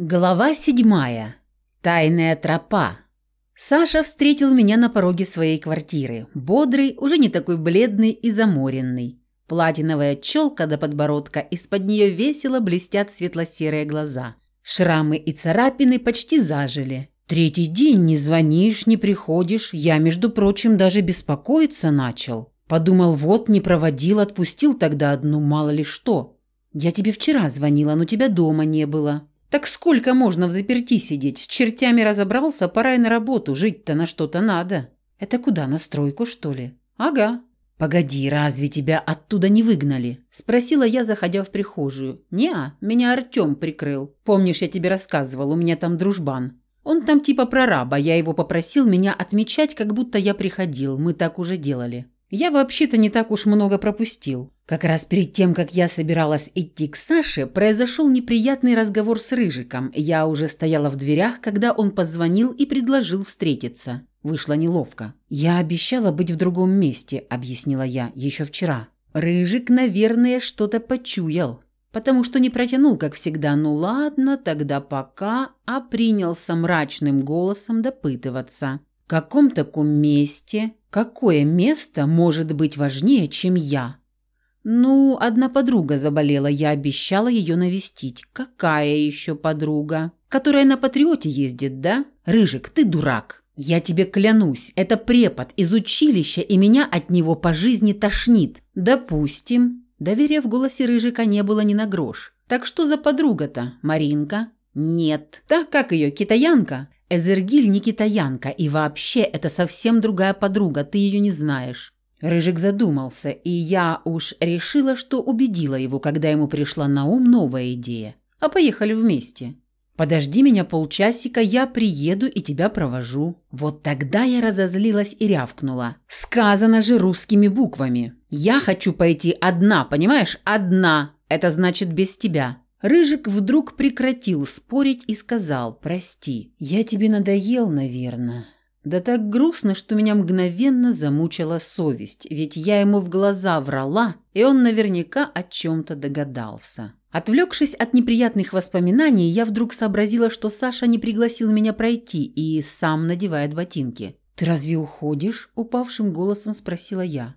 Глава седьмая. Тайная тропа. Саша встретил меня на пороге своей квартиры. Бодрый, уже не такой бледный и заморенный. Платиновая челка до подбородка, из-под нее весело блестят светло-серые глаза. Шрамы и царапины почти зажили. Третий день не звонишь, не приходишь. Я, между прочим, даже беспокоиться начал. Подумал, вот, не проводил, отпустил тогда одну, мало ли что. Я тебе вчера звонила, но тебя дома не было. Так сколько можно в заперти сидеть? С чертями разобрался, пора и на работу, жить-то на что-то надо. Это куда, на стройку, что ли? Ага. Погоди, разве тебя оттуда не выгнали? Спросила я, заходя в прихожую. Неа, меня Артем прикрыл. Помнишь, я тебе рассказывал, у меня там дружбан. Он там типа прораба, я его попросил меня отмечать, как будто я приходил, мы так уже делали. Я вообще-то не так уж много пропустил. Как раз перед тем, как я собиралась идти к Саше, произошел неприятный разговор с Рыжиком. Я уже стояла в дверях, когда он позвонил и предложил встретиться. Вышло неловко. «Я обещала быть в другом месте», – объяснила я еще вчера. Рыжик, наверное, что-то почуял, потому что не протянул, как всегда. «Ну ладно, тогда пока», а принялся мрачным голосом допытываться. «В каком таком месте? Какое место может быть важнее, чем я?» «Ну, одна подруга заболела, я обещала ее навестить. Какая еще подруга? Которая на Патриоте ездит, да? Рыжик, ты дурак. Я тебе клянусь, это препод из училища, и меня от него по жизни тошнит. Допустим». Доверия в голосе Рыжика не было ни на грош. «Так что за подруга-то? Маринка?» «Нет». «Так как ее, китаянка?» «Эзергиль не китаянка, и вообще это совсем другая подруга, ты ее не знаешь». Рыжик задумался, и я уж решила, что убедила его, когда ему пришла на ум новая идея. А поехали вместе. Подожди меня полчасика, я приеду и тебя провожу. Вот тогда я разозлилась и рявкнула. Сказано же русскими буквами. Я хочу пойти одна, понимаешь? Одна. Это значит без тебя. Рыжик вдруг прекратил спорить и сказал «Прости, я тебе надоел, наверное». Да так грустно, что меня мгновенно замучила совесть, ведь я ему в глаза врала, и он наверняка о чем-то догадался. Отвлекшись от неприятных воспоминаний, я вдруг сообразила, что Саша не пригласил меня пройти и сам надевает ботинки. «Ты разве уходишь?» – упавшим голосом спросила я.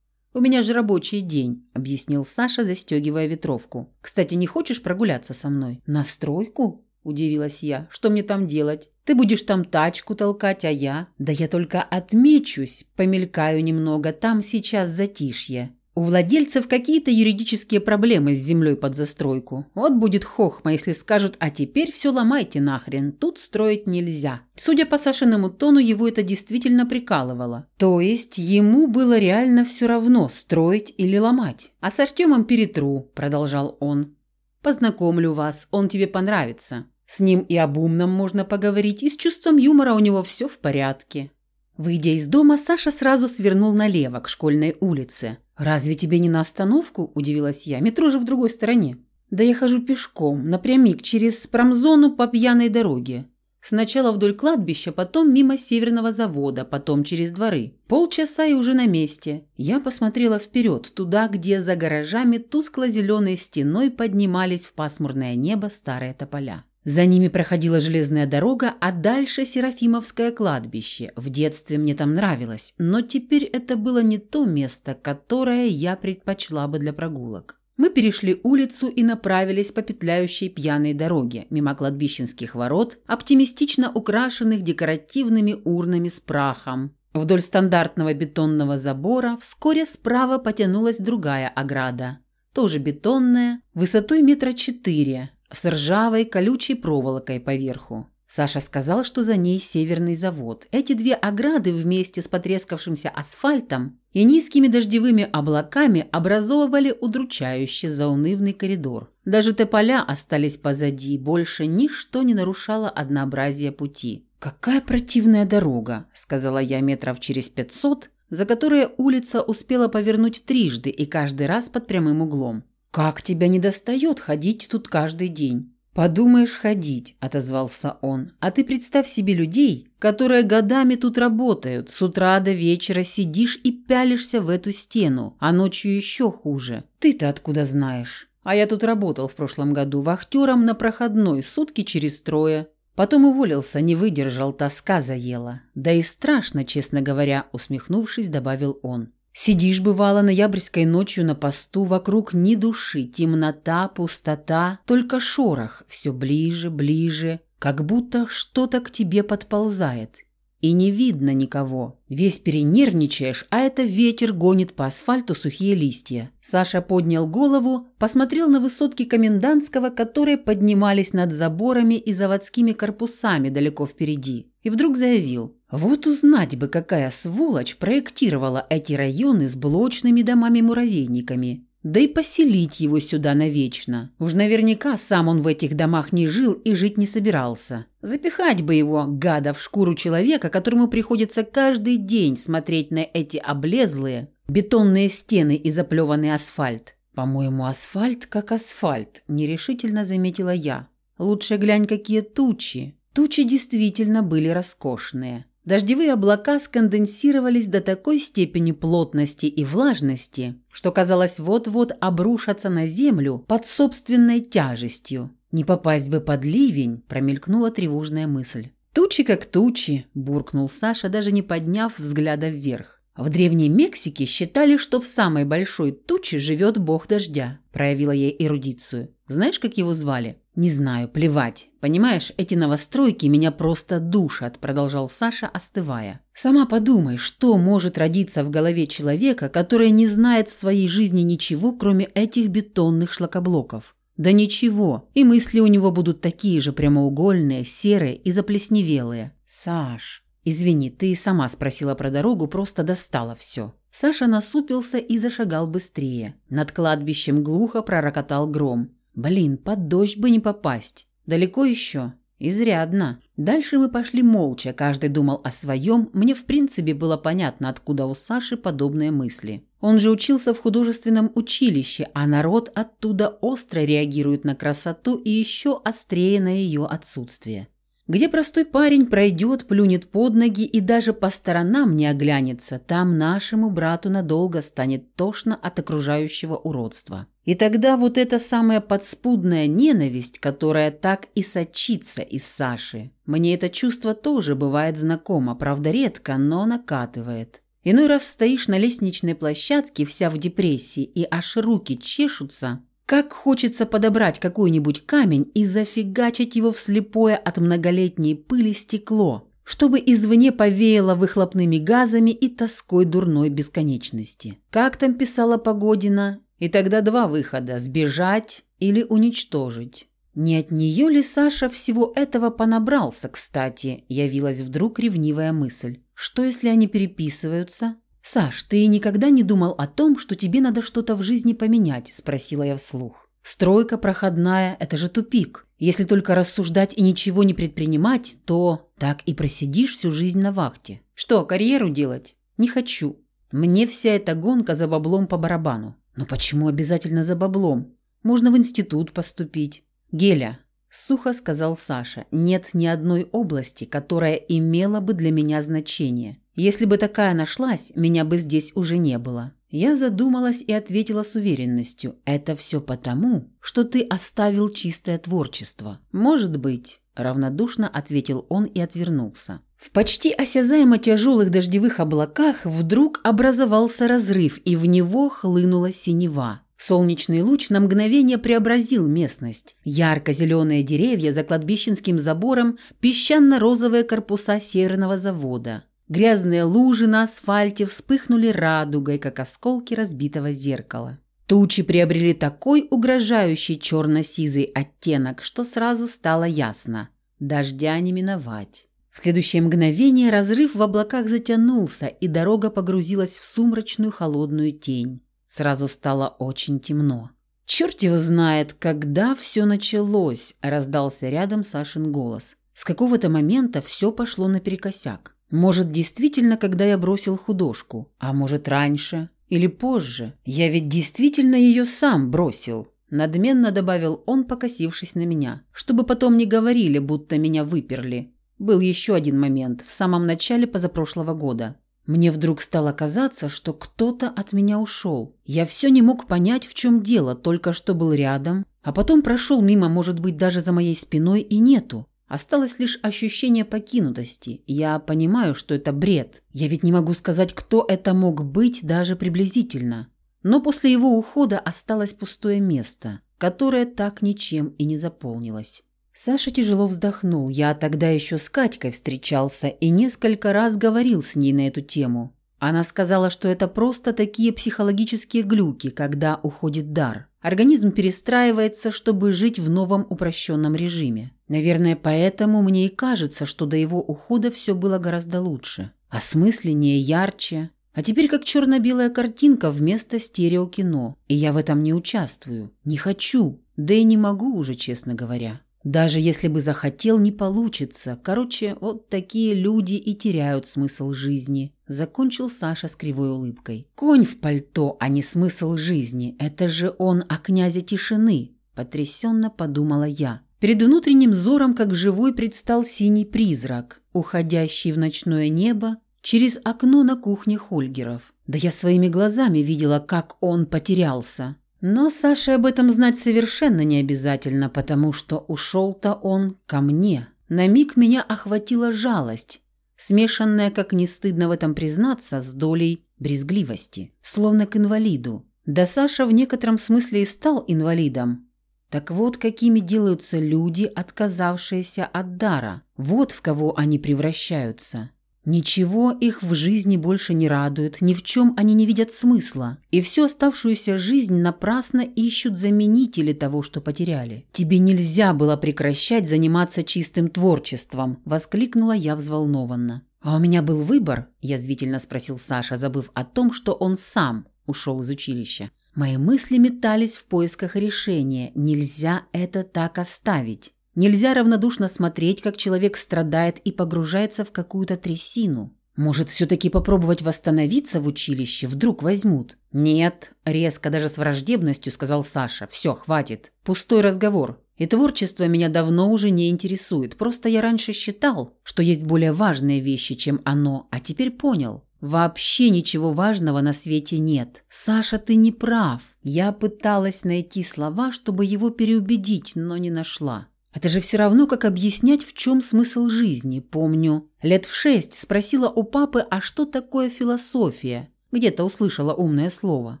«У меня же рабочий день», – объяснил Саша, застегивая ветровку. «Кстати, не хочешь прогуляться со мной?» «На стройку?» – удивилась я. «Что мне там делать?» Ты будешь там тачку толкать, а я... Да я только отмечусь, помелькаю немного, там сейчас затишье. У владельцев какие-то юридические проблемы с землей под застройку. Вот будет хохма, если скажут, а теперь все ломайте нахрен, тут строить нельзя. Судя по Сашиному тону, его это действительно прикалывало. То есть ему было реально все равно, строить или ломать. А с Артемом перетру, продолжал он. Познакомлю вас, он тебе понравится. С ним и об умном можно поговорить, и с чувством юмора у него все в порядке. Выйдя из дома, Саша сразу свернул налево, к школьной улице. «Разве тебе не на остановку?» – удивилась я. «Метро же в другой стороне». «Да я хожу пешком, напрямик, через промзону по пьяной дороге. Сначала вдоль кладбища, потом мимо северного завода, потом через дворы. Полчаса и уже на месте. Я посмотрела вперед, туда, где за гаражами тускло-зеленой стеной поднимались в пасмурное небо старые тополя. За ними проходила железная дорога, а дальше Серафимовское кладбище. В детстве мне там нравилось, но теперь это было не то место, которое я предпочла бы для прогулок. Мы перешли улицу и направились по петляющей пьяной дороге, мимо кладбищенских ворот, оптимистично украшенных декоративными урнами с прахом. Вдоль стандартного бетонного забора вскоре справа потянулась другая ограда, тоже бетонная, высотой метра четыре, с ржавой колючей проволокой поверху. Саша сказал, что за ней северный завод. Эти две ограды вместе с потрескавшимся асфальтом и низкими дождевыми облаками образовывали удручающий заунывный коридор. Даже тополя остались позади, больше ничто не нарушало однообразие пути. «Какая противная дорога», – сказала я метров через пятьсот, за которые улица успела повернуть трижды и каждый раз под прямым углом. «Как тебя не достает ходить тут каждый день?» «Подумаешь ходить», – отозвался он. «А ты представь себе людей, которые годами тут работают. С утра до вечера сидишь и пялишься в эту стену, а ночью еще хуже. Ты-то откуда знаешь?» А я тут работал в прошлом году вахтером на проходной сутки через трое. Потом уволился, не выдержал, тоска заела. Да и страшно, честно говоря, усмехнувшись, добавил он. Сидишь, бывало, ноябрьской ночью на посту, вокруг ни души, темнота, пустота, только шорох, все ближе, ближе, как будто что-то к тебе подползает. И не видно никого. Весь перенервничаешь, а это ветер гонит по асфальту сухие листья. Саша поднял голову, посмотрел на высотки комендантского, которые поднимались над заборами и заводскими корпусами далеко впереди. И вдруг заявил. Вот узнать бы, какая сволочь проектировала эти районы с блочными домами-муравейниками. Да и поселить его сюда навечно. Уж наверняка сам он в этих домах не жил и жить не собирался. Запихать бы его, гада, в шкуру человека, которому приходится каждый день смотреть на эти облезлые бетонные стены и заплеванный асфальт. «По-моему, асфальт как асфальт», – нерешительно заметила я. «Лучше глянь, какие тучи». Тучи действительно были роскошные. Дождевые облака сконденсировались до такой степени плотности и влажности, что казалось вот-вот обрушатся на землю под собственной тяжестью. «Не попасть бы под ливень», – промелькнула тревожная мысль. «Тучи как тучи», – буркнул Саша, даже не подняв взгляда вверх. В Древней Мексике считали, что в самой большой туче живет бог дождя, проявила ей эрудицию. Знаешь, как его звали? «Не знаю, плевать. Понимаешь, эти новостройки меня просто душат», – продолжал Саша, остывая. «Сама подумай, что может родиться в голове человека, который не знает в своей жизни ничего, кроме этих бетонных шлакоблоков? Да ничего, и мысли у него будут такие же прямоугольные, серые и заплесневелые. Саш, извини, ты сама спросила про дорогу, просто достала все». Саша насупился и зашагал быстрее. Над кладбищем глухо пророкотал гром. Блин, под дождь бы не попасть. Далеко еще? Изрядно. Дальше мы пошли молча, каждый думал о своем. Мне в принципе было понятно, откуда у Саши подобные мысли. Он же учился в художественном училище, а народ оттуда остро реагирует на красоту и еще острее на ее отсутствие где простой парень пройдет, плюнет под ноги и даже по сторонам не оглянется, там нашему брату надолго станет тошно от окружающего уродства. И тогда вот эта самая подспудная ненависть, которая так и сочится из Саши. Мне это чувство тоже бывает знакомо, правда редко, но накатывает. Иной раз стоишь на лестничной площадке вся в депрессии, и аж руки чешутся, как хочется подобрать какой-нибудь камень и зафигачить его в слепое от многолетней пыли стекло, чтобы извне повеяло выхлопными газами и тоской дурной бесконечности. Как там писала Погодина? И тогда два выхода – сбежать или уничтожить. Не от нее ли Саша всего этого понабрался, кстати, явилась вдруг ревнивая мысль. Что, если они переписываются? «Саш, ты никогда не думал о том, что тебе надо что-то в жизни поменять?» – спросила я вслух. «Стройка проходная – это же тупик. Если только рассуждать и ничего не предпринимать, то так и просидишь всю жизнь на вахте. Что, карьеру делать? Не хочу. Мне вся эта гонка за баблом по барабану. Но почему обязательно за баблом? Можно в институт поступить. Геля, сухо сказал Саша, нет ни одной области, которая имела бы для меня значение. Если бы такая нашлась, меня бы здесь уже не было. Я задумалась и ответила с уверенностью. Это все потому, что ты оставил чистое творчество. Может быть, равнодушно ответил он и отвернулся. В почти осязаемо тяжелых дождевых облаках вдруг образовался разрыв, и в него хлынула синева. Солнечный луч на мгновение преобразил местность. Ярко-зеленые деревья за кладбищенским забором, песчано-розовые корпуса северного завода. Грязные лужи на асфальте вспыхнули радугой, как осколки разбитого зеркала. Тучи приобрели такой угрожающий черно-сизый оттенок, что сразу стало ясно – дождя не миновать. В следующее мгновение разрыв в облаках затянулся, и дорога погрузилась в сумрачную холодную тень. Сразу стало очень темно. «Черт его знает, когда все началось!» – раздался рядом Сашин голос. С какого-то момента все пошло наперекосяк. Может, действительно, когда я бросил художку, а может, раньше или позже. Я ведь действительно ее сам бросил. Надменно добавил он, покосившись на меня, чтобы потом не говорили, будто меня выперли. Был еще один момент, в самом начале позапрошлого года. Мне вдруг стало казаться, что кто-то от меня ушел. Я все не мог понять, в чем дело, только что был рядом, а потом прошел мимо, может быть, даже за моей спиной, и нету. Осталось лишь ощущение покинутости. Я понимаю, что это бред. Я ведь не могу сказать, кто это мог быть даже приблизительно. Но после его ухода осталось пустое место, которое так ничем и не заполнилось. Саша тяжело вздохнул. Я тогда еще с Катькой встречался и несколько раз говорил с ней на эту тему. Она сказала, что это просто такие психологические глюки, когда уходит дар. Организм перестраивается, чтобы жить в новом упрощенном режиме. Наверное, поэтому мне и кажется, что до его ухода все было гораздо лучше. Осмысленнее, ярче. А теперь как черно-белая картинка вместо стереокино. И я в этом не участвую. Не хочу. Да и не могу уже, честно говоря. Даже если бы захотел, не получится. Короче, вот такие люди и теряют смысл жизни. Закончил Саша с кривой улыбкой. Конь в пальто, а не смысл жизни. Это же он о князе тишины. Потрясенно подумала я. Перед внутренним взором, как живой, предстал синий призрак, уходящий в ночное небо через окно на кухне Хольгеров. Да я своими глазами видела, как он потерялся. Но Саше об этом знать совершенно не обязательно, потому что ушел-то он ко мне. На миг меня охватила жалость, смешанная, как не стыдно в этом признаться, с долей брезгливости, словно к инвалиду. Да Саша в некотором смысле и стал инвалидом. Так вот, какими делаются люди, отказавшиеся от дара. Вот в кого они превращаются. Ничего их в жизни больше не радует, ни в чем они не видят смысла, и всю оставшуюся жизнь напрасно ищут заменители того, что потеряли. «Тебе нельзя было прекращать заниматься чистым творчеством», – воскликнула я взволнованно. «А у меня был выбор?» – язвительно спросил Саша, забыв о том, что он сам ушел из училища. Мои мысли метались в поисках решения. Нельзя это так оставить. Нельзя равнодушно смотреть, как человек страдает и погружается в какую-то трясину. Может, все-таки попробовать восстановиться в училище? Вдруг возьмут? Нет, резко, даже с враждебностью, сказал Саша. Все, хватит. Пустой разговор. И творчество меня давно уже не интересует. Просто я раньше считал, что есть более важные вещи, чем оно, а теперь понял. Вообще ничего важного на свете нет. Саша, ты не прав. Я пыталась найти слова, чтобы его переубедить, но не нашла. Это же все равно, как объяснять, в чем смысл жизни. Помню, лет в шесть спросила у папы, а что такое философия? Где-то услышала умное слово.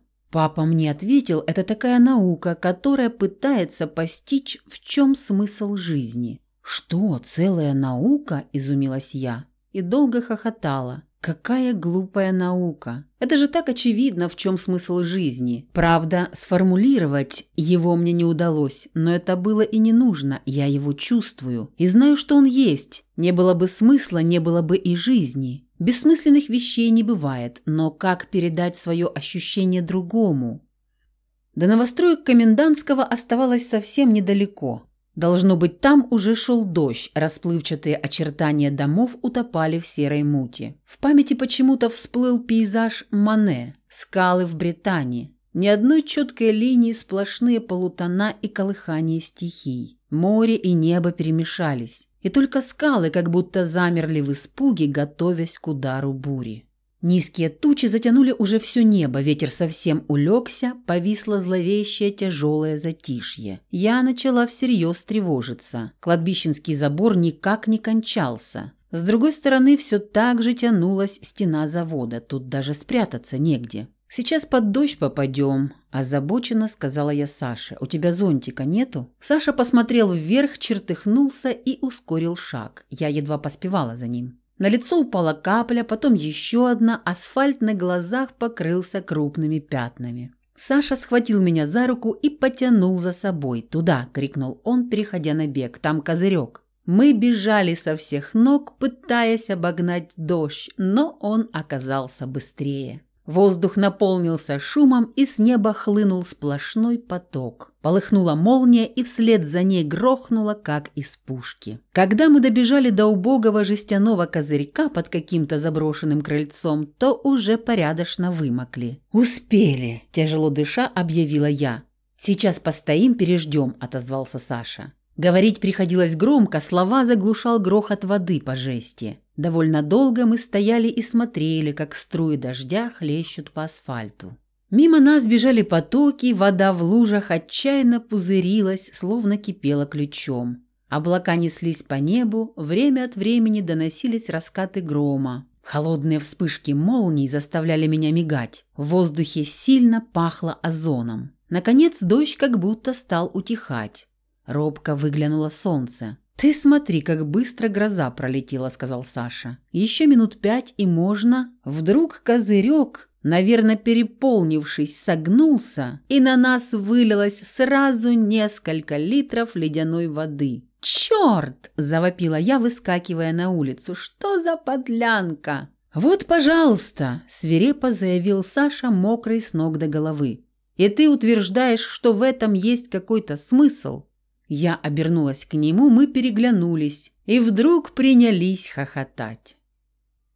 Папа мне ответил, это такая наука, которая пытается постичь, в чем смысл жизни. «Что, целая наука?» – изумилась я. И долго хохотала. Какая глупая наука. Это же так очевидно, в чем смысл жизни. Правда, сформулировать его мне не удалось, но это было и не нужно, я его чувствую. И знаю, что он есть. Не было бы смысла, не было бы и жизни. Бессмысленных вещей не бывает, но как передать свое ощущение другому? До новостроек комендантского оставалось совсем недалеко. Должно быть, там уже шел дождь, расплывчатые очертания домов утопали в серой мути. В памяти почему-то всплыл пейзаж Мане, скалы в Британии. Ни одной четкой линии, сплошные полутона и колыхание стихий. Море и небо перемешались, и только скалы как будто замерли в испуге, готовясь к удару бури. Низкие тучи затянули уже все небо, ветер совсем улегся, повисло зловещее тяжелое затишье. Я начала всерьез тревожиться. Кладбищенский забор никак не кончался. С другой стороны все так же тянулась стена завода, тут даже спрятаться негде. «Сейчас под дождь попадем», – озабоченно сказала я Саше. «У тебя зонтика нету?» Саша посмотрел вверх, чертыхнулся и ускорил шаг. Я едва поспевала за ним. На лицо упала капля, потом еще одна, асфальт на глазах покрылся крупными пятнами. Саша схватил меня за руку и потянул за собой. «Туда!» – крикнул он, переходя на бег. «Там козырек!» Мы бежали со всех ног, пытаясь обогнать дождь, но он оказался быстрее. Воздух наполнился шумом, и с неба хлынул сплошной поток. Полыхнула молния, и вслед за ней грохнула, как из пушки. Когда мы добежали до убогого жестяного козырька под каким-то заброшенным крыльцом, то уже порядочно вымокли. «Успели!» – тяжело дыша объявила я. «Сейчас постоим, переждем», – отозвался Саша. Говорить приходилось громко, слова заглушал грохот воды по жести. Довольно долго мы стояли и смотрели, как струи дождя хлещут по асфальту. Мимо нас бежали потоки, вода в лужах отчаянно пузырилась, словно кипела ключом. Облака неслись по небу, время от времени доносились раскаты грома. Холодные вспышки молний заставляли меня мигать. В воздухе сильно пахло озоном. Наконец дождь как будто стал утихать. Робко выглянуло солнце. «Ты смотри, как быстро гроза пролетела», — сказал Саша. «Еще минут пять, и можно...» Вдруг козырек, наверное, переполнившись, согнулся, и на нас вылилось сразу несколько литров ледяной воды. «Черт!» – завопила я, выскакивая на улицу. «Что за подлянка?» «Вот, пожалуйста!» – свирепо заявил Саша, мокрый с ног до головы. «И ты утверждаешь, что в этом есть какой-то смысл?» Я обернулась к нему, мы переглянулись и вдруг принялись хохотать.